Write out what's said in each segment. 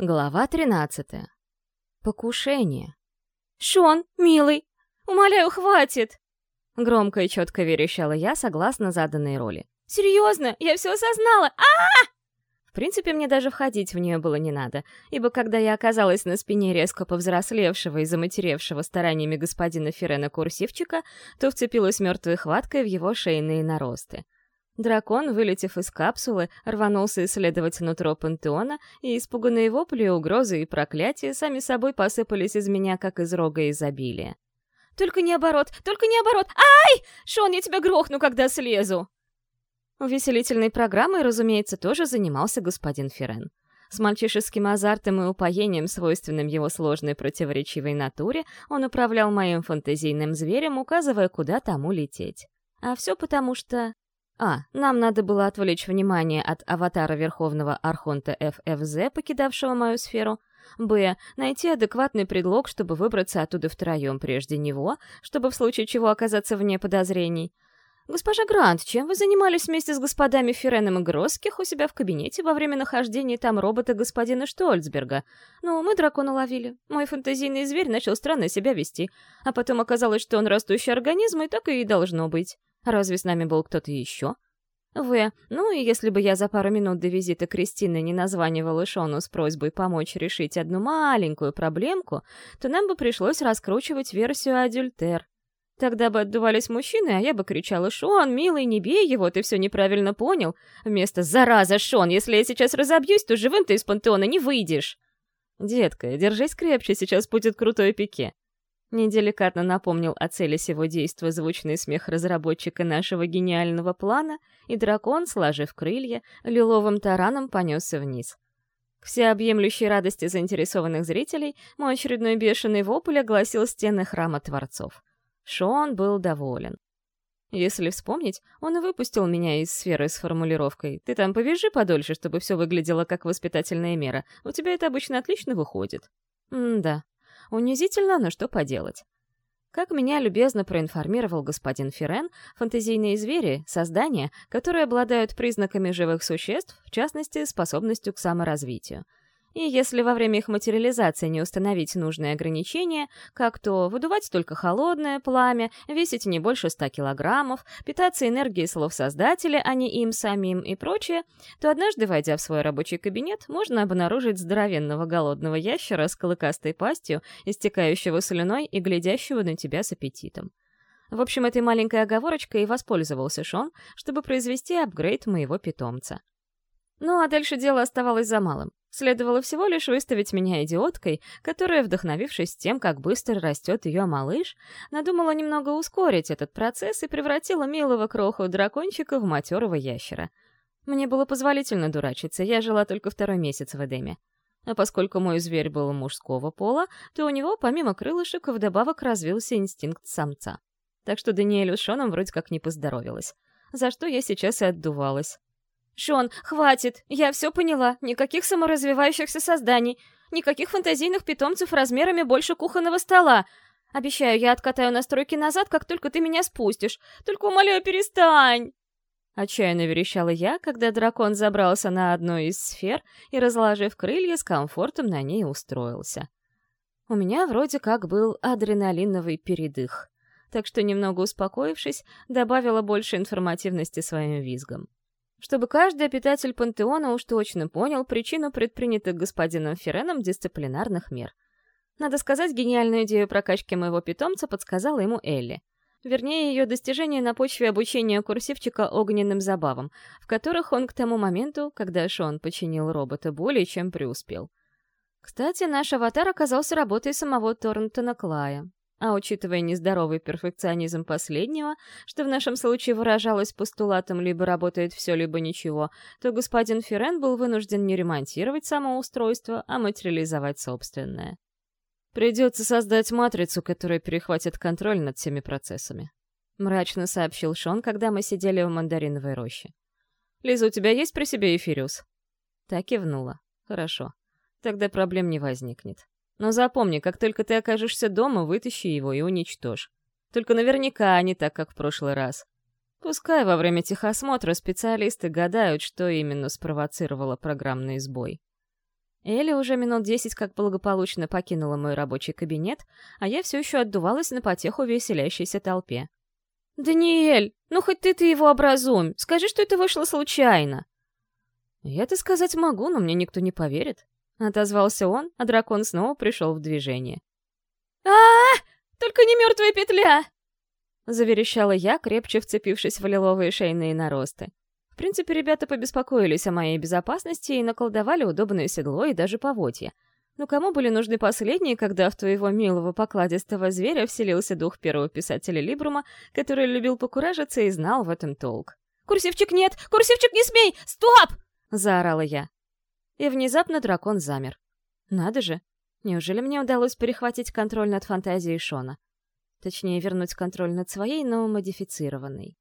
Глава 13. Покушение. «Шон, милый, умоляю, хватит!» Громко и четко верещала я, согласно заданной роли. «Серьезно, я все осознала! а, -а, -а В принципе, мне даже входить в нее было не надо, ибо когда я оказалась на спине резко повзрослевшего и заматеревшего стараниями господина Ферена курсивчика, то вцепилась мертвой хваткой в его шейные наросты. Дракон, вылетев из капсулы, рванулся исследовать нутро пантеона, и испуганные вопли, угрозы и проклятия сами собой посыпались из меня, как из рога изобилия. «Только не оборот! Только не оборот! Ай! Шон, я тебя грохну, когда слезу!» Увеселительной программой, разумеется, тоже занимался господин Ферен. С мальчишеским азартом и упоением, свойственным его сложной противоречивой натуре, он управлял моим фантазийным зверем, указывая, куда тому лететь. А все потому что... А. Нам надо было отвлечь внимание от аватара Верховного Архонта ФФЗ, покидавшего мою сферу. Б. Найти адекватный предлог, чтобы выбраться оттуда втроем прежде него, чтобы в случае чего оказаться вне подозрений. «Госпожа Грант, чем вы занимались вместе с господами Ференом и Гросских у себя в кабинете во время нахождения там робота господина Штольцберга? Ну, мы дракона ловили. Мой фантазийный зверь начал странно себя вести. А потом оказалось, что он растущий организм, и так и должно быть. Разве с нами был кто-то еще? В. Ну и если бы я за пару минут до визита Кристины не названивала Шону с просьбой помочь решить одну маленькую проблемку, то нам бы пришлось раскручивать версию «Адюльтер». Тогда бы отдувались мужчины, а я бы кричала «Шон, милый, не бей его, ты все неправильно понял!» Вместо «Зараза, Шон, если я сейчас разобьюсь, то живым ты из пантеона не выйдешь!» «Детка, держись крепче, сейчас будет крутой пике!» Неделикатно напомнил о цели сего действа звучный смех разработчика нашего гениального плана, и дракон, сложив крылья, лиловым тараном понесся вниз. К всеобъемлющей радости заинтересованных зрителей мой очередной бешеный вопль огласил стены храма Творцов. Шон был доволен. Если вспомнить, он и выпустил меня из сферы с формулировкой «Ты там повяжи подольше, чтобы все выглядело как воспитательная мера. У тебя это обычно отлично выходит». М-да. Унизительно, но что поделать. Как меня любезно проинформировал господин Ферен, фантазийные звери — создания, которые обладают признаками живых существ, в частности, способностью к саморазвитию — и если во время их материализации не установить нужные ограничения, как то выдувать только холодное пламя, весить не больше 100 килограммов, питаться энергией слов создателя, а не им самим и прочее, то однажды, войдя в свой рабочий кабинет, можно обнаружить здоровенного голодного ящера с клыкастой пастью, истекающего слюной и глядящего на тебя с аппетитом. В общем, этой маленькой оговорочкой и воспользовался Шон, чтобы произвести апгрейд моего питомца. Ну а дальше дело оставалось за малым. Следовало всего лишь выставить меня идиоткой, которая, вдохновившись тем, как быстро растет ее малыш, надумала немного ускорить этот процесс и превратила милого кроху дракончика в матерого ящера. Мне было позволительно дурачиться, я жила только второй месяц в Эдеме. А поскольку мой зверь был мужского пола, то у него, помимо крылышек, вдобавок развился инстинкт самца. Так что Даниэлю с Шоном вроде как не поздоровилась. За что я сейчас и отдувалась. «Шон, хватит! Я все поняла. Никаких саморазвивающихся созданий. Никаких фантазийных питомцев размерами больше кухонного стола. Обещаю, я откатаю настройки назад, как только ты меня спустишь. Только умоляю, перестань!» Отчаянно верещала я, когда дракон забрался на одну из сфер и, разложив крылья, с комфортом на ней устроился. У меня вроде как был адреналиновый передых, так что, немного успокоившись, добавила больше информативности своим визгом чтобы каждый обитатель пантеона уж точно понял причину предпринятых господином Ференом дисциплинарных мер. Надо сказать, гениальную идею прокачки моего питомца подсказала ему Элли. Вернее, ее достижение на почве обучения курсивчика огненным забавам, в которых он к тому моменту, когда Шон починил робота, более чем преуспел. Кстати, наш аватар оказался работой самого Торнтона Клая, а учитывая нездоровый перфекционизм последнего, что в нашем случае выражалось постулатом «либо работает все, либо ничего», то господин Ферен был вынужден не ремонтировать само устройство, а материализовать собственное. «Придется создать матрицу, которая перехватит контроль над всеми процессами», — мрачно сообщил Шон, когда мы сидели в мандариновой роще. «Лиза, у тебя есть при себе эфириус?» Так кивнула. «Хорошо. Тогда проблем не возникнет. Но запомни, как только ты окажешься дома, вытащи его и уничтожь. Только наверняка не так, как в прошлый раз. Пускай во время техосмотра специалисты гадают, что именно спровоцировало программный сбой. Элли уже минут десять как благополучно покинула мой рабочий кабинет, а я все еще отдувалась на потеху веселящейся толпе. «Даниэль, ну хоть ты-то его образумь, скажи, что это вышло случайно!» «Я-то сказать могу, но мне никто не поверит», — отозвался он, а дракон снова пришел в движение. а, -а, -а Только не мертвая петля!» Заверещала я, крепче вцепившись в лиловые шейные наросты. В принципе, ребята побеспокоились о моей безопасности и наколдовали удобное седло и даже поводья. Но кому были нужны последние, когда в твоего милого покладистого зверя вселился дух первого писателя Либрума, который любил покуражиться и знал в этом толк? «Курсивчик нет! Курсивчик не смей! Стоп!» — заорала я. И внезапно дракон замер. Надо же, неужели мне удалось перехватить контроль над фантазией Шона? Точнее, вернуть контроль над своей, но модифицированной.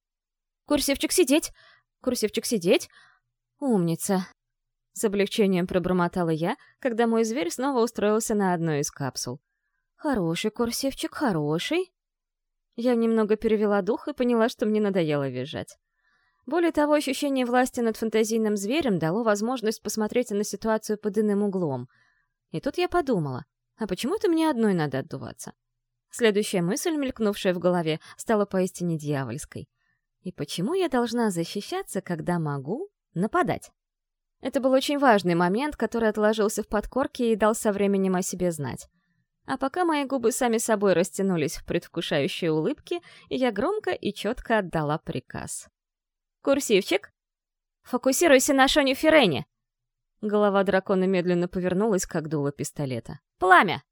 «Курсивчик сидеть! Курсивчик сидеть! Умница!» С облегчением пробормотала я, когда мой зверь снова устроился на одной из капсул. «Хороший курсивчик, хороший!» Я немного перевела дух и поняла, что мне надоело визжать. Более того, ощущение власти над фантазийным зверем дало возможность посмотреть на ситуацию под иным углом. И тут я подумала, а почему это мне одной надо отдуваться? Следующая мысль, мелькнувшая в голове, стала поистине дьявольской. И почему я должна защищаться, когда могу нападать? Это был очень важный момент, который отложился в подкорке и дал со временем о себе знать. А пока мои губы сами собой растянулись в предвкушающие улыбки, я громко и четко отдала приказ. «Курсивчик? Фокусируйся на Шоне Фирене!» Голова дракона медленно повернулась, как дуло пистолета. «Пламя!»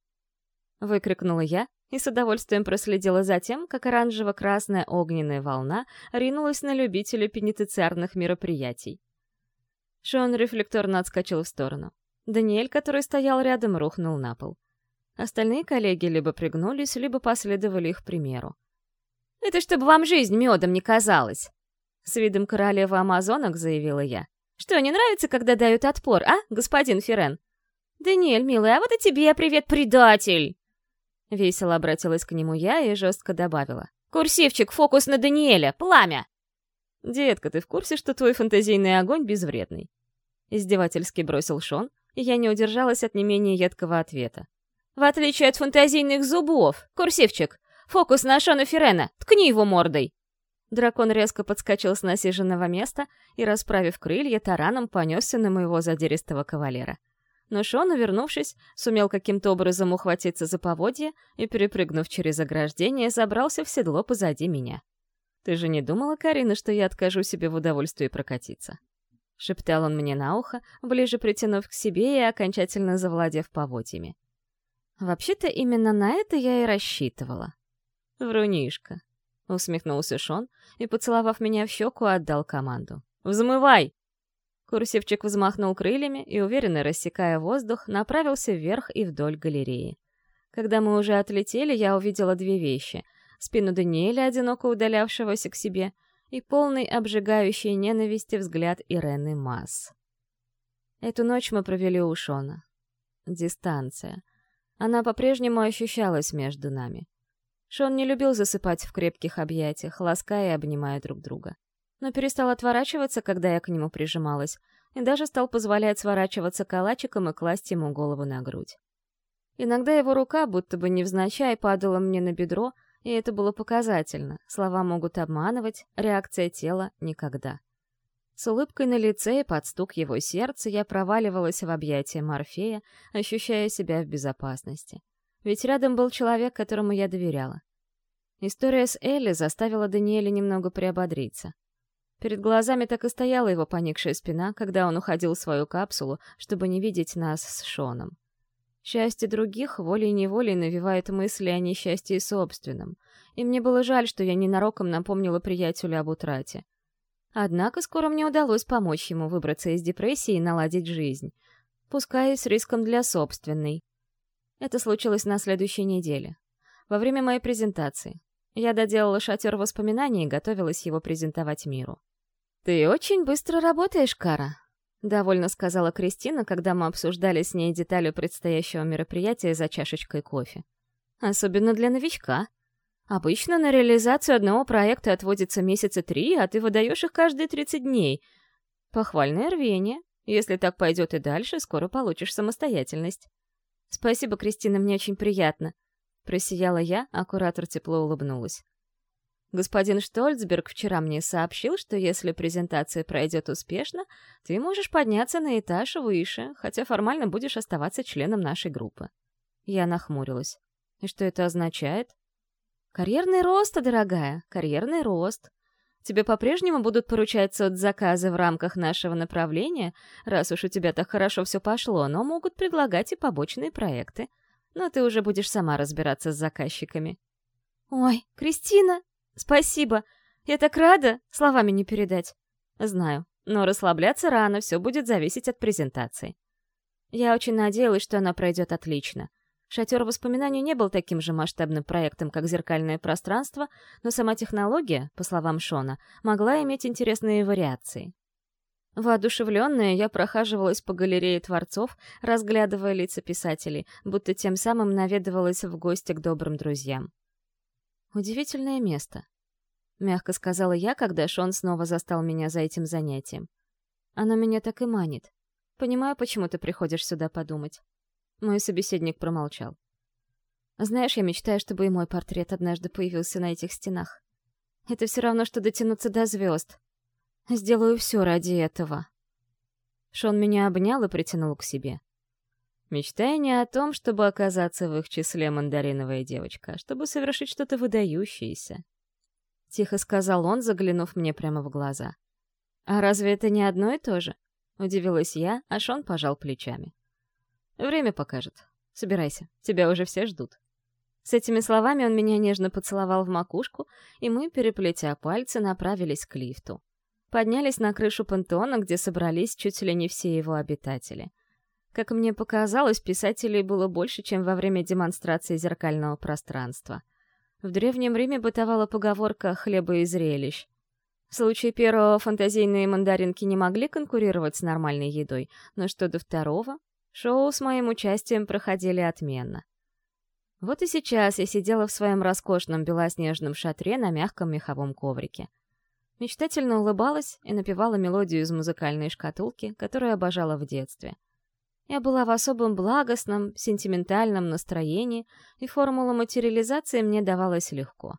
Выкрикнула я, и с удовольствием проследила за тем, как оранжево-красная огненная волна ринулась на любителя пенитенциарных мероприятий. Шон рефлекторно отскочил в сторону. Даниэль, который стоял рядом, рухнул на пол. Остальные коллеги либо пригнулись, либо последовали их примеру. «Это чтобы вам жизнь медом не казалась!» С видом королевы амазонок заявила я. «Что, не нравится, когда дают отпор, а, господин Ферен?» «Даниэль, милый, а вот и тебе привет, предатель!» Весело обратилась к нему я и жестко добавила. «Курсивчик, фокус на Даниэля! Пламя!» «Детка, ты в курсе, что твой фантазийный огонь безвредный?» Издевательски бросил Шон, и я не удержалась от не менее едкого ответа. «В отличие от фантазийных зубов! Курсивчик, фокус на Шона Ферена! Ткни его мордой!» Дракон резко подскочил с насиженного места и, расправив крылья, тараном понесся на моего задиристого кавалера но Шон, увернувшись, сумел каким-то образом ухватиться за поводья и, перепрыгнув через ограждение, забрался в седло позади меня. «Ты же не думала, Карина, что я откажу себе в удовольствии прокатиться?» — шептал он мне на ухо, ближе притянув к себе и окончательно завладев поводьями. «Вообще-то именно на это я и рассчитывала». «Врунишка», — усмехнулся Шон и, поцеловав меня в щеку, отдал команду. «Взмывай!» Курсивчик взмахнул крыльями и, уверенно рассекая воздух, направился вверх и вдоль галереи. Когда мы уже отлетели, я увидела две вещи — спину Даниэля, одиноко удалявшегося к себе, и полный обжигающей ненависти взгляд Ирены Масс. Эту ночь мы провели у Шона. Дистанция. Она по-прежнему ощущалась между нами. Шон не любил засыпать в крепких объятиях, лаская и обнимая друг друга но перестал отворачиваться, когда я к нему прижималась, и даже стал позволять сворачиваться калачиком и класть ему голову на грудь. Иногда его рука, будто бы невзначай, падала мне на бедро, и это было показательно. Слова могут обманывать, реакция тела — никогда. С улыбкой на лице и под стук его сердца я проваливалась в объятия Морфея, ощущая себя в безопасности. Ведь рядом был человек, которому я доверяла. История с Элли заставила Даниэля немного приободриться. Перед глазами так и стояла его поникшая спина, когда он уходил в свою капсулу, чтобы не видеть нас с Шоном. Счастье других волей-неволей навевает мысли о несчастье собственном, и мне было жаль, что я ненароком напомнила приятелю об утрате. Однако скоро мне удалось помочь ему выбраться из депрессии и наладить жизнь, пускай с риском для собственной. Это случилось на следующей неделе, во время моей презентации. Я доделала шатер воспоминаний и готовилась его презентовать миру. «Ты очень быстро работаешь, Кара», — довольно сказала Кристина, когда мы обсуждали с ней детали предстоящего мероприятия за чашечкой кофе. «Особенно для новичка. Обычно на реализацию одного проекта отводится месяца три, а ты выдаешь их каждые 30 дней. Похвальное рвение. Если так пойдет и дальше, скоро получишь самостоятельность. Спасибо, Кристина, мне очень приятно. Просияла я, а куратор тепло улыбнулась. Господин Штольцберг вчера мне сообщил, что если презентация пройдет успешно, ты можешь подняться на этаж выше, хотя формально будешь оставаться членом нашей группы. Я нахмурилась. И что это означает? Карьерный рост, дорогая, карьерный рост. Тебе по-прежнему будут поручать соцзаказы в рамках нашего направления, раз уж у тебя так хорошо все пошло, но могут предлагать и побочные проекты. Но ты уже будешь сама разбираться с заказчиками. Ой, Кристина, спасибо. Я так рада, словами не передать. Знаю, но расслабляться рано, все будет зависеть от презентации. Я очень надеялась, что она пройдет отлично. Шатер воспоминаний не был таким же масштабным проектом, как «Зеркальное пространство», но сама технология, по словам Шона, могла иметь интересные вариации. Воодушевленная, я прохаживалась по галерее творцов, разглядывая лица писателей, будто тем самым наведывалась в гости к добрым друзьям. «Удивительное место», — мягко сказала я, когда Шон снова застал меня за этим занятием. «Оно меня так и манит. Понимаю, почему ты приходишь сюда подумать». Мой собеседник промолчал. Знаешь, я мечтаю, чтобы и мой портрет однажды появился на этих стенах. Это все равно, что дотянуться до звезд. Сделаю все ради этого. Шон меня обнял и притянул к себе. Мечтай не о том, чтобы оказаться в их числе мандариновая девочка, а чтобы совершить что-то выдающееся. Тихо сказал он, заглянув мне прямо в глаза. «А разве это не одно и то же?» Удивилась я, а Шон пожал плечами. Время покажет. Собирайся, тебя уже все ждут. С этими словами он меня нежно поцеловал в макушку, и мы, переплетя пальцы, направились к лифту. Поднялись на крышу пантеона, где собрались чуть ли не все его обитатели. Как мне показалось, писателей было больше, чем во время демонстрации зеркального пространства. В Древнем Риме бытовала поговорка «хлеба и зрелищ». В случае первого фантазийные мандаринки не могли конкурировать с нормальной едой, но что до второго, Шоу с моим участием проходили отменно. Вот и сейчас я сидела в своем роскошном белоснежном шатре на мягком меховом коврике. Мечтательно улыбалась и напевала мелодию из музыкальной шкатулки, которую обожала в детстве. Я была в особом благостном, сентиментальном настроении, и формула материализации мне давалась легко.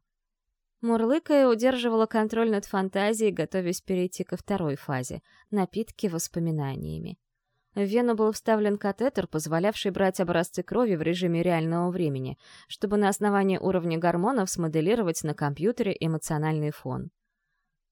Мурлыкая удерживала контроль над фантазией, готовясь перейти ко второй фазе — напитки воспоминаниями. В вену был вставлен катетер, позволявший брать образцы крови в режиме реального времени, чтобы на основании уровня гормонов смоделировать на компьютере эмоциональный фон.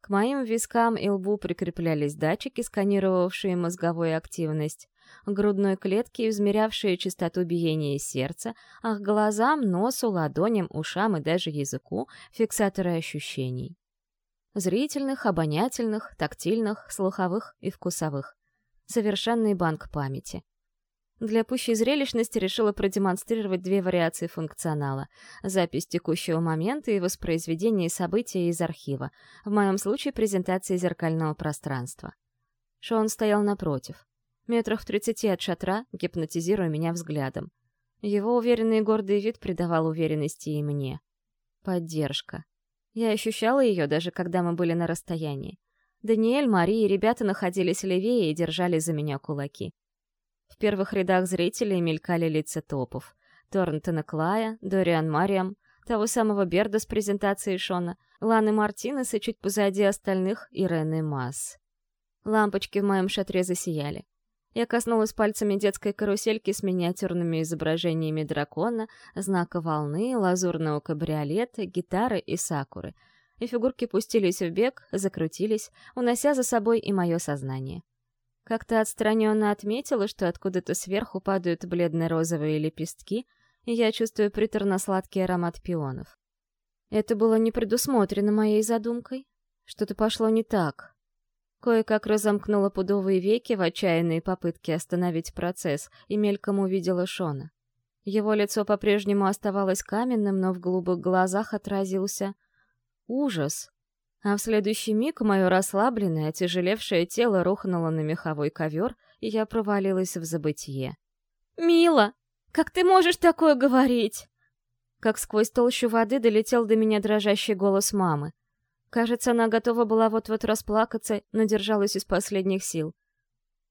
К моим вискам и лбу прикреплялись датчики, сканировавшие мозговую активность, грудной клетки, измерявшие частоту биения сердца, а к глазам, носу, ладоням, ушам и даже языку — фиксаторы ощущений. Зрительных, обонятельных, тактильных, слуховых и вкусовых совершенный банк памяти. Для пущей зрелищности решила продемонстрировать две вариации функционала — запись текущего момента и воспроизведение события из архива, в моем случае презентация зеркального пространства. Шон стоял напротив, метрах в тридцати от шатра, гипнотизируя меня взглядом. Его уверенный и гордый вид придавал уверенности и мне. Поддержка. Я ощущала ее, даже когда мы были на расстоянии. Даниэль, Мари и ребята находились левее и держали за меня кулаки. В первых рядах зрителей мелькали лица топов. Торнтона Клая, Дориан Мариам, того самого Берда с презентацией Шона, Ланы Мартинес и чуть позади остальных Ирены Масс. Лампочки в моем шатре засияли. Я коснулась пальцами детской карусельки с миниатюрными изображениями дракона, знака волны, лазурного кабриолета, гитары и сакуры — и фигурки пустились в бег, закрутились, унося за собой и мое сознание. Как-то отстраненно отметила, что откуда-то сверху падают бледно-розовые лепестки, и я чувствую приторно-сладкий аромат пионов. Это было не предусмотрено моей задумкой. Что-то пошло не так. Кое-как разомкнула пудовые веки в отчаянной попытке остановить процесс и мельком увидела Шона. Его лицо по-прежнему оставалось каменным, но в голубых глазах отразился Ужас. А в следующий миг мое расслабленное, тяжелевшее тело рухнуло на меховой ковер, и я провалилась в забытье. «Мила, как ты можешь такое говорить?» Как сквозь толщу воды долетел до меня дрожащий голос мамы. Кажется, она готова была вот-вот расплакаться, но держалась из последних сил.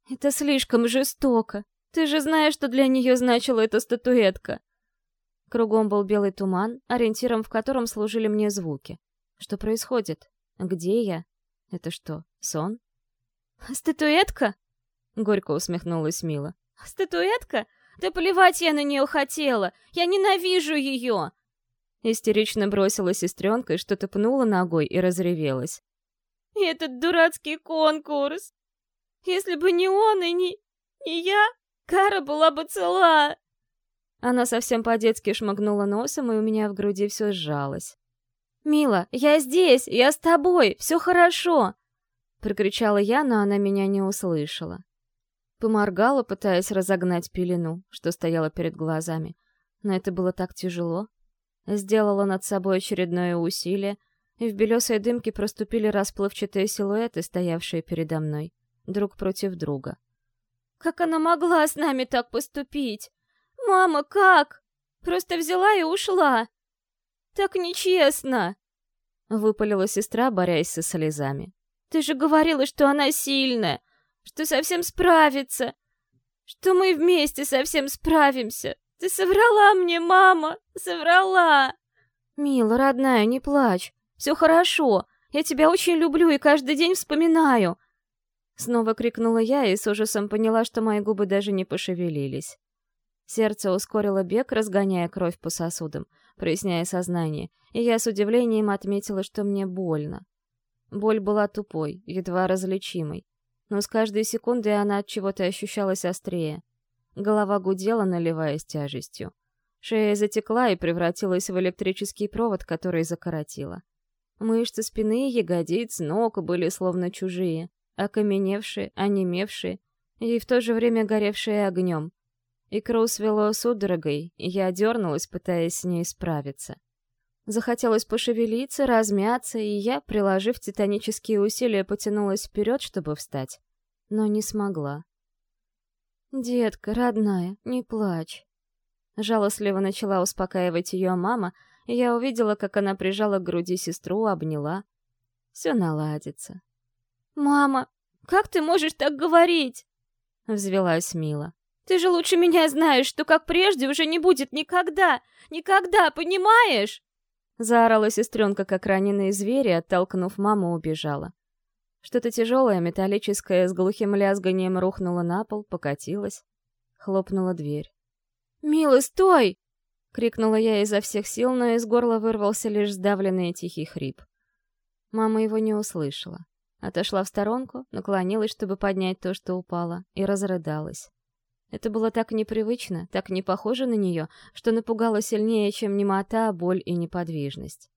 Это слишком жестоко. Ты же знаешь, что для нее значила эта статуэтка. Кругом был белый туман, ориентиром в котором служили мне звуки. Что происходит? Где я? Это что, сон? «Статуэтка?» — горько усмехнулась Мила. «Статуэтка? Да плевать я на нее хотела! Я ненавижу ее!» Истерично бросила сестренка и что-то пнула ногой и разревелась. «И этот дурацкий конкурс! Если бы не он и не... не я, Кара была бы цела!» Она совсем по-детски шмыгнула носом, и у меня в груди все сжалось. «Мила, я здесь, я с тобой, все хорошо!» Прокричала я, но она меня не услышала. Поморгала, пытаясь разогнать пелену, что стояла перед глазами. Но это было так тяжело. Сделала над собой очередное усилие, и в белесой дымке проступили расплывчатые силуэты, стоявшие передо мной, друг против друга. «Как она могла с нами так поступить? Мама, как? Просто взяла и ушла!» Так нечестно!» — выпалила сестра, борясь со слезами. «Ты же говорила, что она сильная, что совсем справится, что мы вместе совсем справимся. Ты соврала мне, мама, соврала!» «Мила, родная, не плачь. Все хорошо. Я тебя очень люблю и каждый день вспоминаю!» Снова крикнула я и с ужасом поняла, что мои губы даже не пошевелились. Сердце ускорило бег, разгоняя кровь по сосудам, проясняя сознание, и я с удивлением отметила, что мне больно. Боль была тупой, едва различимой, но с каждой секундой она от чего-то ощущалась острее. Голова гудела, наливаясь тяжестью. Шея затекла и превратилась в электрический провод, который закоротила. Мышцы спины, ягодиц, ног были словно чужие, окаменевшие, онемевшие и в то же время горевшие огнем — Икру свело судорогой, и я дернулась, пытаясь с ней справиться. Захотелось пошевелиться, размяться, и я, приложив титанические усилия, потянулась вперед, чтобы встать. Но не смогла. «Детка, родная, не плачь». Жалостливо начала успокаивать ее мама, и я увидела, как она прижала к груди сестру, обняла. Все наладится. «Мама, как ты можешь так говорить?» — взвелась Мила. Ты же лучше меня знаешь, что как прежде уже не будет никогда! Никогда, понимаешь?» Заорала сестренка, как раненые звери, оттолкнув маму, убежала. Что-то тяжелое, металлическое, с глухим лязганием рухнуло на пол, покатилось. Хлопнула дверь. «Милый, стой!» — крикнула я изо всех сил, но из горла вырвался лишь сдавленный тихий хрип. Мама его не услышала. Отошла в сторонку, наклонилась, чтобы поднять то, что упало, и разрыдалась. Это было так непривычно, так не похоже на нее, что напугало сильнее, чем немота, боль и неподвижность.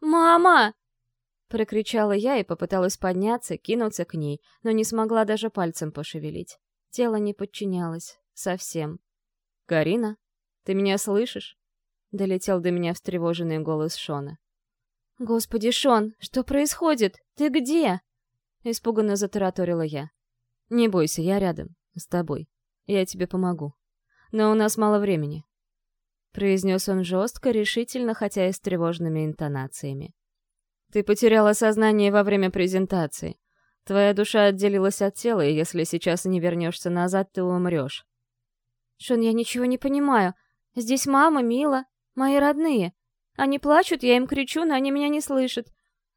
«Мама!» — прокричала я и попыталась подняться, кинуться к ней, но не смогла даже пальцем пошевелить. Тело не подчинялось. Совсем. «Карина, ты меня слышишь?» — долетел до меня встревоженный голос Шона. «Господи, Шон, что происходит? Ты где?» — испуганно затараторила я. «Не бойся, я рядом, с тобой. Я тебе помогу. Но у нас мало времени. Произнес он жестко, решительно, хотя и с тревожными интонациями. Ты потеряла сознание во время презентации. Твоя душа отделилась от тела, и если сейчас не вернешься назад, ты умрешь. Шон, я ничего не понимаю. Здесь мама, Мила, мои родные. Они плачут, я им кричу, но они меня не слышат.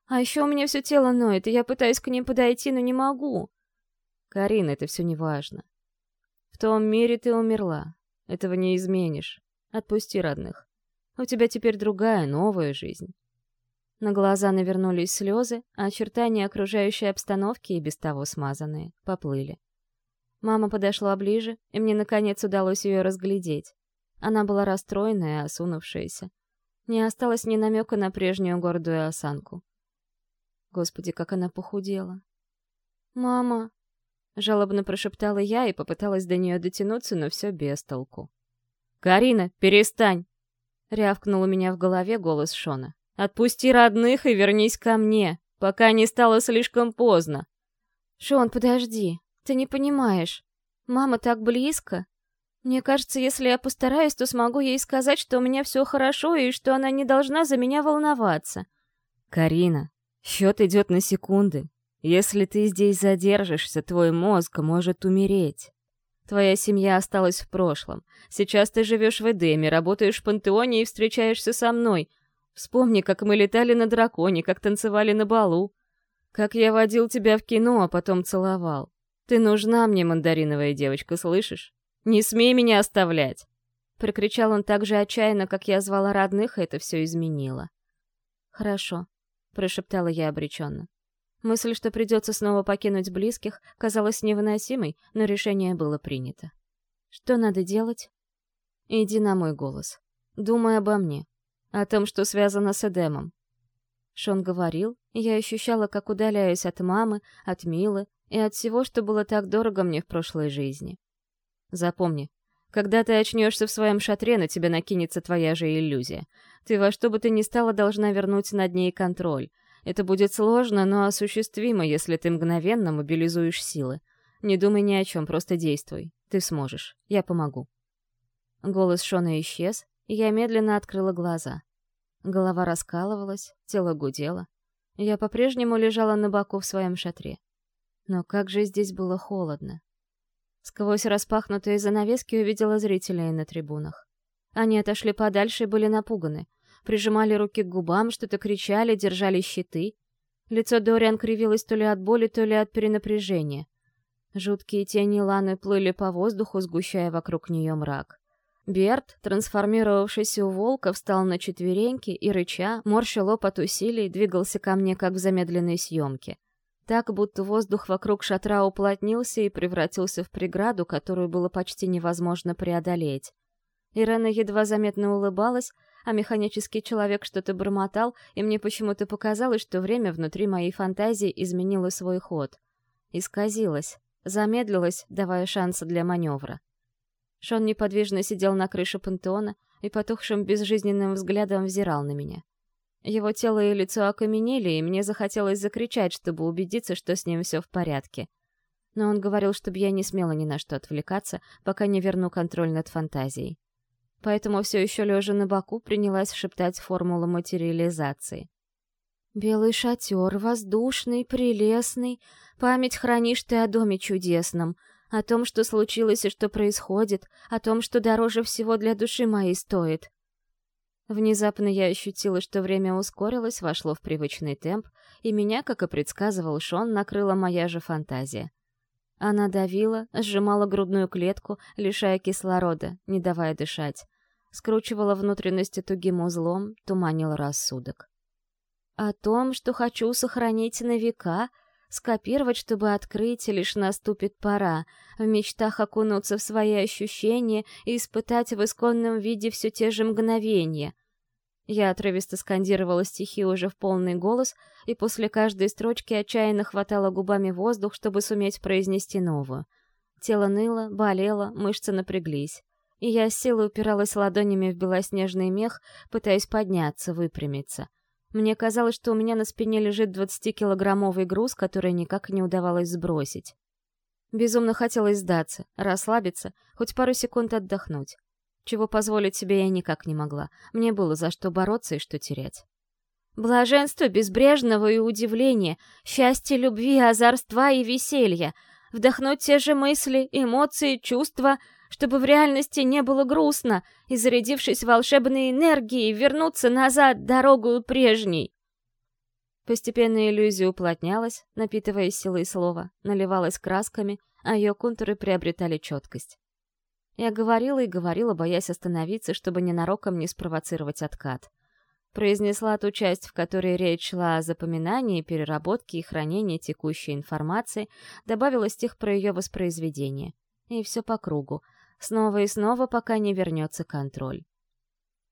А еще у меня все тело ноет, и я пытаюсь к ним подойти, но не могу. Карина, это все не важно том мире ты умерла. Этого не изменишь. Отпусти родных. У тебя теперь другая, новая жизнь. На глаза навернулись слезы, а очертания окружающей обстановки, и без того смазанные, поплыли. Мама подошла ближе, и мне, наконец, удалось ее разглядеть. Она была расстроенная и осунувшаяся. Не осталось ни намека на прежнюю гордую осанку. Господи, как она похудела. «Мама!» Жалобно прошептала я и попыталась до нее дотянуться, но все без толку. «Карина, перестань!» — рявкнул у меня в голове голос Шона. «Отпусти родных и вернись ко мне, пока не стало слишком поздно!» «Шон, подожди, ты не понимаешь. Мама так близко. Мне кажется, если я постараюсь, то смогу ей сказать, что у меня все хорошо и что она не должна за меня волноваться». «Карина, счет идет на секунды. Если ты здесь задержишься, твой мозг может умереть. Твоя семья осталась в прошлом. Сейчас ты живешь в Эдеме, работаешь в пантеоне и встречаешься со мной. Вспомни, как мы летали на драконе, как танцевали на балу. Как я водил тебя в кино, а потом целовал. Ты нужна мне, мандариновая девочка, слышишь? Не смей меня оставлять!» Прокричал он так же отчаянно, как я звала родных, и это все изменило. «Хорошо», — прошептала я обреченно. Мысль, что придется снова покинуть близких, казалась невыносимой, но решение было принято. «Что надо делать?» «Иди на мой голос. Думай обо мне. О том, что связано с Эдемом. Шон говорил, и я ощущала, как удаляюсь от мамы, от Милы и от всего, что было так дорого мне в прошлой жизни. Запомни, когда ты очнешься в своем шатре, на тебя накинется твоя же иллюзия. Ты во что бы ты ни стала должна вернуть над ней контроль. Это будет сложно, но осуществимо, если ты мгновенно мобилизуешь силы. Не думай ни о чем, просто действуй. Ты сможешь. Я помогу. Голос Шона исчез, и я медленно открыла глаза. Голова раскалывалась, тело гудело. Я по-прежнему лежала на боку в своем шатре. Но как же здесь было холодно. Сквозь распахнутые занавески увидела зрителей на трибунах. Они отошли подальше и были напуганы. Прижимали руки к губам, что-то кричали, держали щиты. Лицо Дориан кривилось то ли от боли, то ли от перенапряжения. Жуткие тени Ланы плыли по воздуху, сгущая вокруг нее мрак. Берт, трансформировавшийся у волка, встал на четвереньки и, рыча, морщил лоб от усилий, двигался ко мне, как в замедленной съемке. Так, будто воздух вокруг шатра уплотнился и превратился в преграду, которую было почти невозможно преодолеть. Ирена едва заметно улыбалась, а механический человек что-то бормотал, и мне почему-то показалось, что время внутри моей фантазии изменило свой ход. Исказилось, замедлилось, давая шансы для маневра. Шон неподвижно сидел на крыше пантеона и потухшим безжизненным взглядом взирал на меня. Его тело и лицо окаменели, и мне захотелось закричать, чтобы убедиться, что с ним все в порядке. Но он говорил, чтобы я не смела ни на что отвлекаться, пока не верну контроль над фантазией. Поэтому все еще лежа на боку принялась шептать формулу материализации. «Белый шатер, воздушный, прелестный, память хранишь ты о доме чудесном, о том, что случилось и что происходит, о том, что дороже всего для души моей стоит. Внезапно я ощутила, что время ускорилось, вошло в привычный темп, и меня, как и предсказывал Шон, накрыла моя же фантазия. Она давила, сжимала грудную клетку, лишая кислорода, не давая дышать. Скручивала внутренности тугим узлом, туманила рассудок. О том, что хочу сохранить на века — скопировать, чтобы открыть, лишь наступит пора, в мечтах окунуться в свои ощущения и испытать в исконном виде все те же мгновения. Я отрывисто скандировала стихи уже в полный голос, и после каждой строчки отчаянно хватала губами воздух, чтобы суметь произнести новую. Тело ныло, болело, мышцы напряглись. И я с силой упиралась ладонями в белоснежный мех, пытаясь подняться, выпрямиться — мне казалось, что у меня на спине лежит 20-килограммовый груз, который никак не удавалось сбросить. Безумно хотелось сдаться, расслабиться, хоть пару секунд отдохнуть. Чего позволить себе я никак не могла. Мне было за что бороться и что терять. Блаженство безбрежного и удивления, счастье любви, озорства и веселья, вдохнуть те же мысли, эмоции, чувства — чтобы в реальности не было грустно, и, зарядившись волшебной энергией, вернуться назад дорогою прежней. Постепенно иллюзия уплотнялась, напитываясь силой слова, наливалась красками, а ее контуры приобретали четкость. Я говорила и говорила, боясь остановиться, чтобы ненароком не спровоцировать откат. Произнесла ту часть, в которой речь шла о запоминании, переработке и хранении текущей информации, добавила стих про ее воспроизведение. И все по кругу, снова и снова, пока не вернется контроль.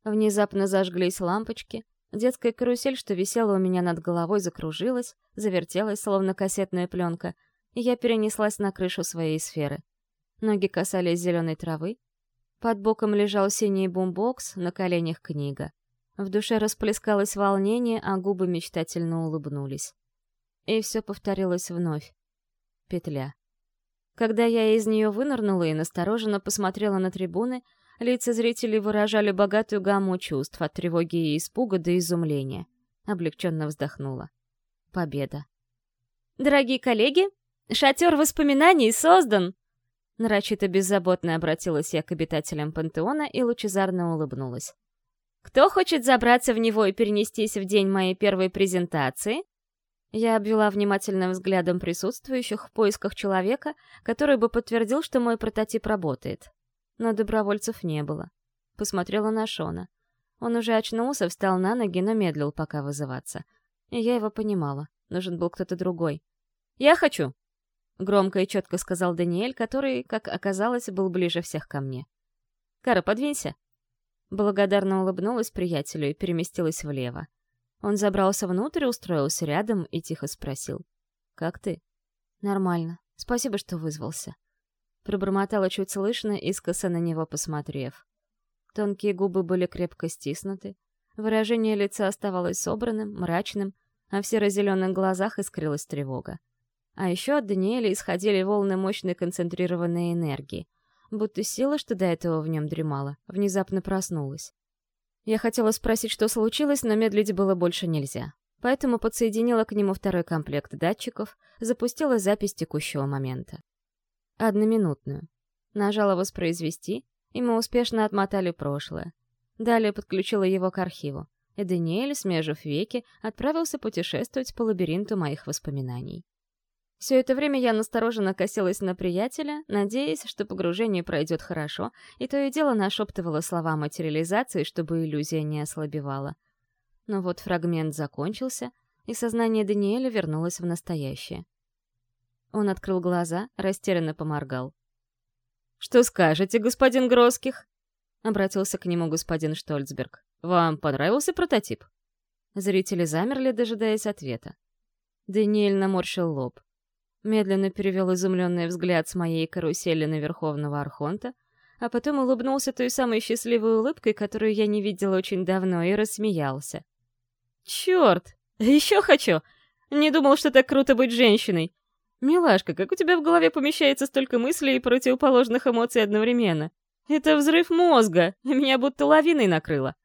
Внезапно зажглись лампочки, детская карусель, что висела у меня над головой, закружилась, завертелась, словно кассетная пленка, и я перенеслась на крышу своей сферы. Ноги касались зеленой травы. Под боком лежал синий бумбокс, на коленях книга. В душе расплескалось волнение, а губы мечтательно улыбнулись. И все повторилось вновь. Петля. Когда я из нее вынырнула и настороженно посмотрела на трибуны, лица зрителей выражали богатую гамму чувств от тревоги и испуга до изумления. Облегченно вздохнула. Победа. Дорогие коллеги, шатер воспоминаний создан!» Нарочито беззаботно обратилась я к обитателям пантеона и лучезарно улыбнулась. «Кто хочет забраться в него и перенестись в день моей первой презентации?» Я обвела внимательным взглядом присутствующих в поисках человека, который бы подтвердил, что мой прототип работает. Но добровольцев не было. Посмотрела на Шона. Он уже очнулся, встал на ноги, но медлил пока вызываться. И я его понимала. Нужен был кто-то другой. «Я хочу!» — громко и четко сказал Даниэль, который, как оказалось, был ближе всех ко мне. «Кара, подвинься!» Благодарно улыбнулась приятелю и переместилась влево. Он забрался внутрь, устроился рядом и тихо спросил. «Как ты?» «Нормально. Спасибо, что вызвался». Пробормотала чуть слышно, искоса на него посмотрев. Тонкие губы были крепко стиснуты, выражение лица оставалось собранным, мрачным, а в серо-зеленых глазах искрилась тревога. А еще от Даниэля исходили волны мощной концентрированной энергии, будто сила, что до этого в нем дремала, внезапно проснулась. Я хотела спросить, что случилось, но медлить было больше нельзя. Поэтому подсоединила к нему второй комплект датчиков, запустила запись текущего момента. Одноминутную. Нажала «Воспроизвести», и мы успешно отмотали прошлое. Далее подключила его к архиву, и Даниэль, смежив веки, отправился путешествовать по лабиринту моих воспоминаний. Все это время я настороженно косилась на приятеля, надеясь, что погружение пройдет хорошо, и то и дело нашептывала слова материализации, чтобы иллюзия не ослабевала. Но вот фрагмент закончился, и сознание Даниэля вернулось в настоящее. Он открыл глаза, растерянно поморгал. «Что скажете, господин Гроских?» — обратился к нему господин Штольцберг. «Вам понравился прототип?» Зрители замерли, дожидаясь ответа. Даниэль наморщил лоб медленно перевел изумленный взгляд с моей карусели на Верховного Архонта, а потом улыбнулся той самой счастливой улыбкой, которую я не видела очень давно, и рассмеялся. «Черт! Еще хочу! Не думал, что так круто быть женщиной! Милашка, как у тебя в голове помещается столько мыслей и противоположных эмоций одновременно? Это взрыв мозга! Меня будто лавиной накрыло!»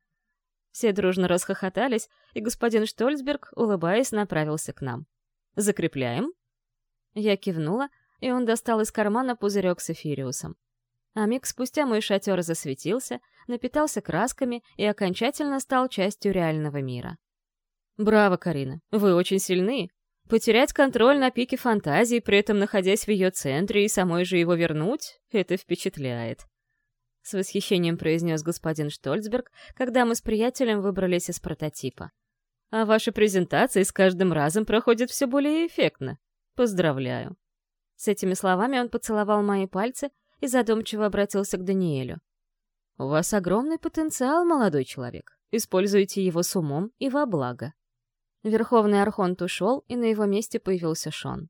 Все дружно расхохотались, и господин Штольцберг, улыбаясь, направился к нам. «Закрепляем?» Я кивнула, и он достал из кармана пузырек с эфириусом. А миг спустя мой шатер засветился, напитался красками и окончательно стал частью реального мира. «Браво, Карина, вы очень сильны. Потерять контроль на пике фантазии, при этом находясь в ее центре и самой же его вернуть — это впечатляет». С восхищением произнес господин Штольцберг, когда мы с приятелем выбрались из прототипа. «А ваши презентации с каждым разом проходят все более эффектно. Поздравляю. С этими словами он поцеловал мои пальцы и задумчиво обратился к Даниэлю. У вас огромный потенциал, молодой человек. Используйте его с умом и во благо. Верховный Архонт ушел, и на его месте появился Шон.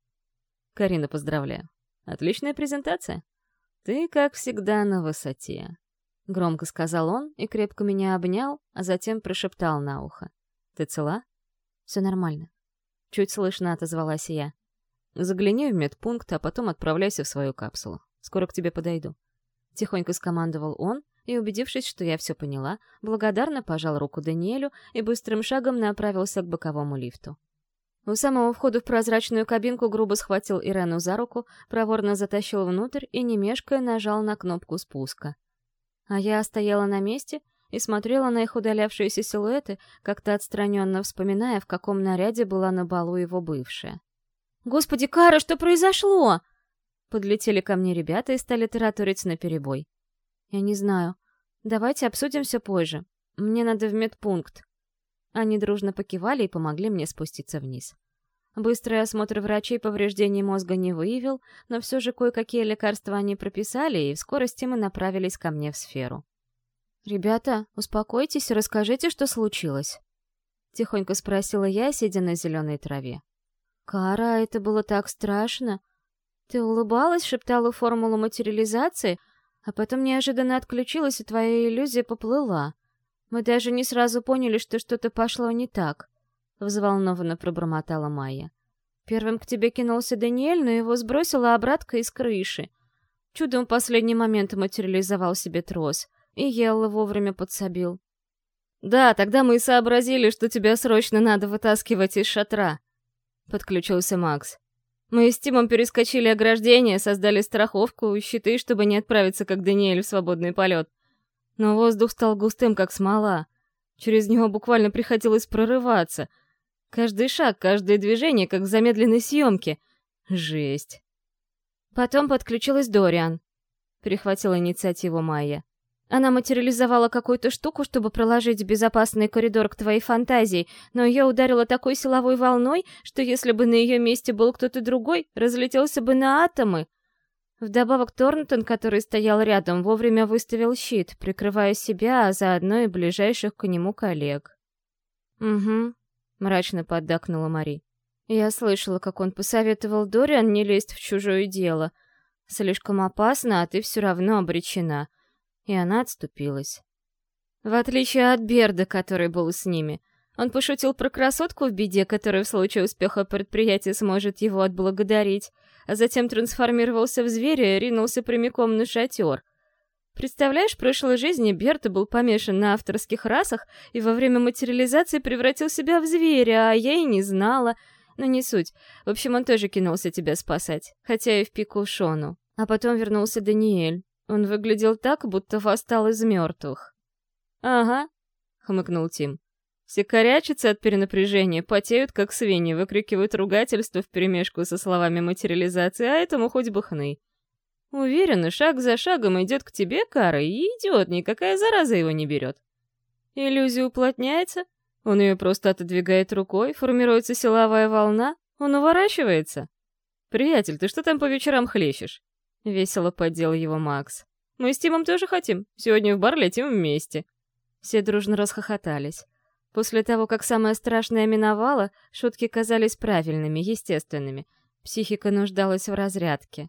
Карина, поздравляю. Отличная презентация. Ты, как всегда, на высоте. Громко сказал он и крепко меня обнял, а затем прошептал на ухо. Ты цела? Все нормально. Чуть слышно отозвалась я. Загляни в медпункт, а потом отправляйся в свою капсулу. Скоро к тебе подойду». Тихонько скомандовал он, и, убедившись, что я все поняла, благодарно пожал руку Даниэлю и быстрым шагом направился к боковому лифту. У самого входа в прозрачную кабинку грубо схватил Ирену за руку, проворно затащил внутрь и, не мешкая, нажал на кнопку спуска. А я стояла на месте и смотрела на их удалявшиеся силуэты, как-то отстраненно вспоминая, в каком наряде была на балу его бывшая. «Господи, Кара, что произошло?» Подлетели ко мне ребята и стали тараторить наперебой. «Я не знаю. Давайте обсудим все позже. Мне надо в медпункт». Они дружно покивали и помогли мне спуститься вниз. Быстрый осмотр врачей повреждений мозга не выявил, но все же кое-какие лекарства они прописали, и в скорости мы направились ко мне в сферу. «Ребята, успокойтесь и расскажите, что случилось», — тихонько спросила я, сидя на зеленой траве. «Кара, это было так страшно. Ты улыбалась, шептала формулу материализации, а потом неожиданно отключилась, и твоя иллюзия поплыла. Мы даже не сразу поняли, что что-то пошло не так», — взволнованно пробормотала Майя. «Первым к тебе кинулся Даниэль, но его сбросила обратка из крыши. Чудом в последний момент материализовал себе трос, и Елла вовремя подсобил». «Да, тогда мы и сообразили, что тебя срочно надо вытаскивать из шатра», подключился Макс. Мы с Тимом перескочили ограждение, создали страховку, щиты, чтобы не отправиться, как Даниэль, в свободный полет. Но воздух стал густым, как смола. Через него буквально приходилось прорываться. Каждый шаг, каждое движение, как в замедленной съемке. Жесть. Потом подключилась Дориан. Перехватила инициативу Майя. Она материализовала какую-то штуку, чтобы проложить безопасный коридор к твоей фантазии, но ее ударило такой силовой волной, что если бы на ее месте был кто-то другой, разлетелся бы на атомы. Вдобавок Торнтон, который стоял рядом, вовремя выставил щит, прикрывая себя, а заодно и ближайших к нему коллег. «Угу», — мрачно поддакнула Мари. «Я слышала, как он посоветовал Дориан не лезть в чужое дело. Слишком опасно, а ты все равно обречена» и она отступилась. В отличие от Берда, который был с ними, он пошутил про красотку в беде, которая в случае успеха предприятия сможет его отблагодарить, а затем трансформировался в зверя и ринулся прямиком на шатер. Представляешь, в прошлой жизни Берта был помешан на авторских расах и во время материализации превратил себя в зверя, а я и не знала. Но не суть. В общем, он тоже кинулся тебя спасать, хотя и в пику Шону. А потом вернулся Даниэль. Он выглядел так, будто восстал из мертвых. «Ага», — хмыкнул Тим. «Все корячатся от перенапряжения, потеют, как свиньи, выкрикивают ругательства вперемешку со словами материализации, а этому хоть бы хны. Уверенно, шаг за шагом идет к тебе, Кара, и идет, никакая зараза его не берет. Иллюзия уплотняется, он ее просто отодвигает рукой, формируется силовая волна, он уворачивается. «Приятель, ты что там по вечерам хлещешь? — весело поддел его Макс. «Мы с Тимом тоже хотим. Сегодня в бар летим вместе». Все дружно расхохотались. После того, как самое страшное миновало, шутки казались правильными, естественными. Психика нуждалась в разрядке.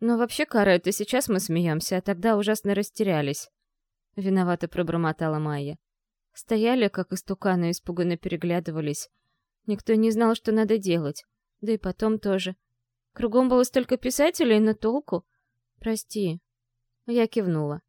«Но вообще, Кара, это сейчас мы смеемся, а тогда ужасно растерялись». Виновато пробормотала Майя. Стояли, как истуканы, испуганно переглядывались. Никто не знал, что надо делать. Да и потом тоже. Кругом было столько писателей, но толку? Прости. Я кивнула.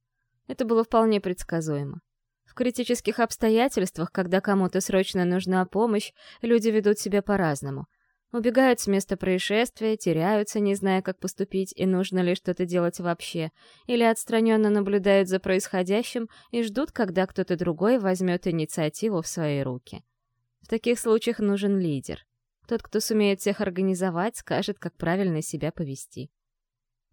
Это было вполне предсказуемо. В критических обстоятельствах, когда кому-то срочно нужна помощь, люди ведут себя по-разному. Убегают с места происшествия, теряются, не зная, как поступить и нужно ли что-то делать вообще, или отстраненно наблюдают за происходящим и ждут, когда кто-то другой возьмет инициативу в свои руки. В таких случаях нужен лидер. Тот, кто сумеет всех организовать, скажет, как правильно себя повести.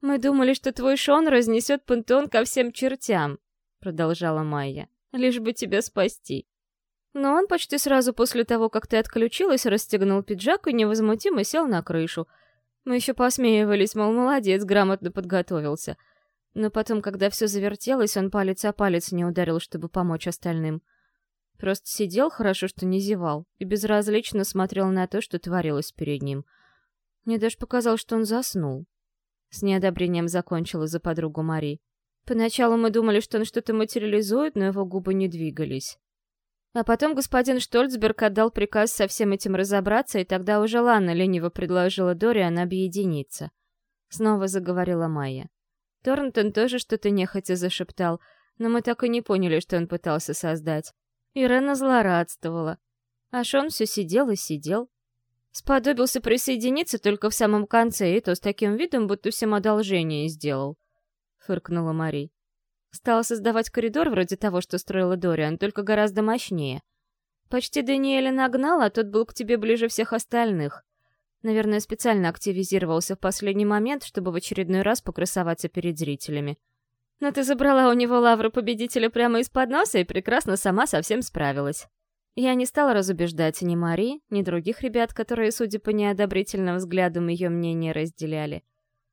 «Мы думали, что твой Шон разнесет пантеон ко всем чертям», — продолжала Майя, — «лишь бы тебя спасти». Но он почти сразу после того, как ты отключилась, расстегнул пиджак и невозмутимо сел на крышу. Мы еще посмеивались, мол, молодец, грамотно подготовился. Но потом, когда все завертелось, он палец о палец не ударил, чтобы помочь остальным. Просто сидел, хорошо, что не зевал, и безразлично смотрел на то, что творилось перед ним. Мне даже показалось, что он заснул. С неодобрением закончила за подругу Мари. Поначалу мы думали, что он что-то материализует, но его губы не двигались. А потом господин Штольцберг отдал приказ со всем этим разобраться, и тогда уже Ланна лениво предложила Дориан объединиться. Снова заговорила Майя. Торнтон тоже что-то нехотя зашептал, но мы так и не поняли, что он пытался создать. Ирена злорадствовала. А Шон все сидел и сидел. Сподобился присоединиться только в самом конце, и то с таким видом, будто всем одолжение сделал. Фыркнула Мари. Стал создавать коридор вроде того, что строила Дориан, только гораздо мощнее. Почти Даниэля нагнал, а тот был к тебе ближе всех остальных. Наверное, специально активизировался в последний момент, чтобы в очередной раз покрасоваться перед зрителями. Но ты забрала у него лавру победителя прямо из-под носа и прекрасно сама со всем справилась. Я не стала разубеждать ни Мари, ни других ребят, которые, судя по неодобрительным взглядам, ее мнение разделяли.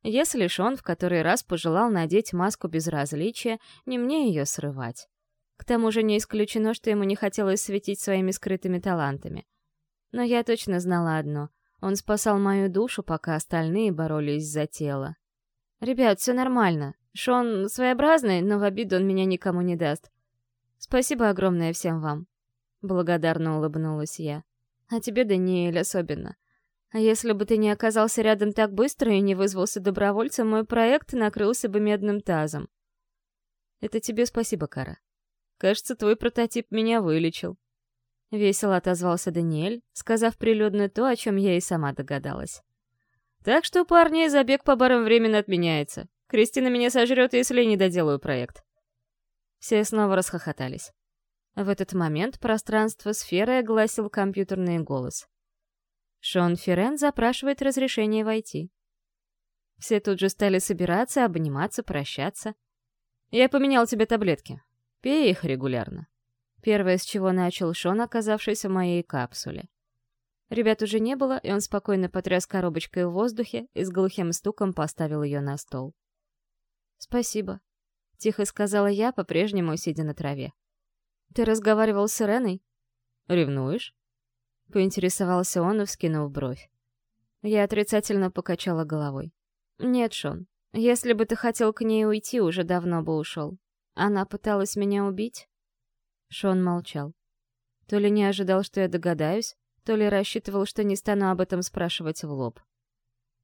Если ж он в который раз пожелал надеть маску безразличия, не мне ее срывать. К тому же не исключено, что ему не хотелось светить своими скрытыми талантами. Но я точно знала одно — он спасал мою душу, пока остальные боролись за тело. «Ребят, все нормально. Шон своеобразный, но в обиду он меня никому не даст. Спасибо огромное всем вам. Благодарно улыбнулась я. А тебе, Даниэль, особенно. А если бы ты не оказался рядом так быстро и не вызвался добровольцем, мой проект накрылся бы медным тазом. Это тебе спасибо, Кара. Кажется, твой прототип меня вылечил. Весело отозвался Даниэль, сказав прилюдно то, о чем я и сама догадалась. Так что, парни, забег по барам временно отменяется. Кристина меня сожрет, если не доделаю проект. Все снова расхохотались. В этот момент пространство сферы огласил компьютерный голос. Шон Ферен запрашивает разрешение войти. Все тут же стали собираться, обниматься, прощаться. «Я поменял тебе таблетки. Пей их регулярно». Первое, с чего начал Шон, оказавшийся в моей капсуле. Ребят уже не было, и он спокойно потряс коробочкой в воздухе и с глухим стуком поставил ее на стол. «Спасибо», — тихо сказала я, по-прежнему сидя на траве. «Ты разговаривал с Иреной?» «Ревнуешь?» — поинтересовался он, вскинув бровь. Я отрицательно покачала головой. «Нет, Шон, если бы ты хотел к ней уйти, уже давно бы ушел. Она пыталась меня убить?» Шон молчал. То ли не ожидал, что я догадаюсь, то ли рассчитывал, что не стану об этом спрашивать в лоб.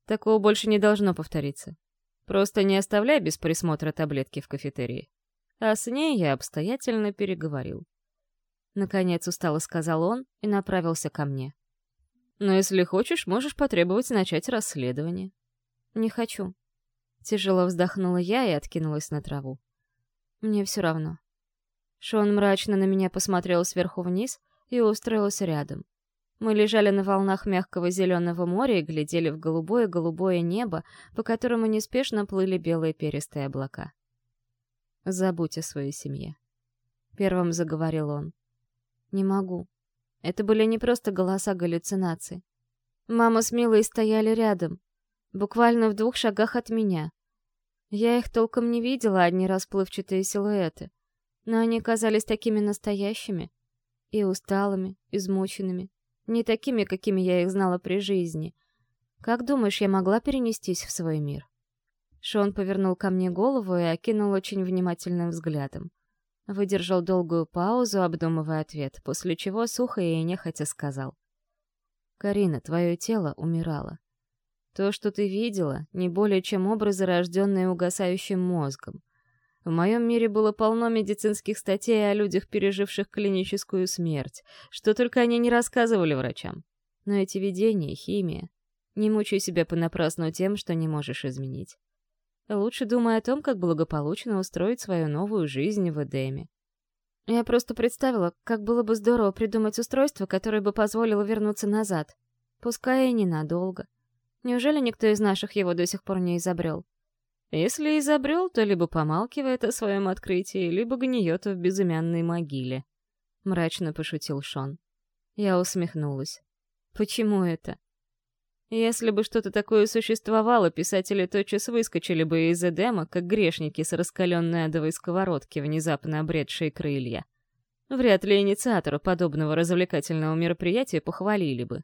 Такого больше не должно повториться. Просто не оставляй без присмотра таблетки в кафетерии. А с ней я обстоятельно переговорил. Наконец устало сказал он и направился ко мне. Но если хочешь, можешь потребовать начать расследование. Не хочу. Тяжело вздохнула я и откинулась на траву. Мне все равно. Шон мрачно на меня посмотрел сверху вниз и устроился рядом. Мы лежали на волнах мягкого зеленого моря и глядели в голубое-голубое небо, по которому неспешно плыли белые перистые облака. «Забудь о своей семье», — первым заговорил он. «Не могу. Это были не просто голоса галлюцинаций. Мама с Милой стояли рядом, буквально в двух шагах от меня. Я их толком не видела, одни расплывчатые силуэты, но они казались такими настоящими и усталыми, измученными, не такими, какими я их знала при жизни. Как думаешь, я могла перенестись в свой мир? Шон повернул ко мне голову и окинул очень внимательным взглядом. Выдержал долгую паузу, обдумывая ответ, после чего сухо и нехотя сказал. «Карина, твое тело умирало. То, что ты видела, не более чем образы, рожденные угасающим мозгом. В моем мире было полно медицинских статей о людях, переживших клиническую смерть, что только они не рассказывали врачам. Но эти видения — химия. Не мучай себя понапрасну тем, что не можешь изменить. Лучше думай о том, как благополучно устроить свою новую жизнь в Эдеме. Я просто представила, как было бы здорово придумать устройство, которое бы позволило вернуться назад. Пускай и ненадолго. Неужели никто из наших его до сих пор не изобрел? Если изобрел, то либо помалкивает о своем открытии, либо гниет в безымянной могиле. Мрачно пошутил Шон. Я усмехнулась. Почему это? Если бы что-то такое существовало, писатели тотчас выскочили бы из Эдема, как грешники с раскаленной адовой сковородки, внезапно обретшие крылья. Вряд ли инициатору подобного развлекательного мероприятия похвалили бы.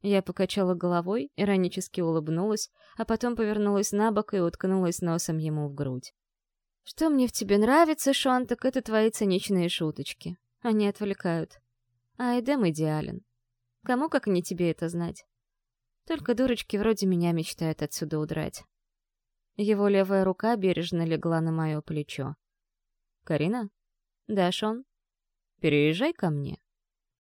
Я покачала головой, иронически улыбнулась, а потом повернулась на бок и уткнулась носом ему в грудь. «Что мне в тебе нравится, Шон, так это твои циничные шуточки. Они отвлекают. А Эдем идеален. Кому, как не тебе, это знать? Только дурочки вроде меня мечтают отсюда удрать». Его левая рука бережно легла на мое плечо. «Карина?» «Да, Шон?» «Переезжай ко мне».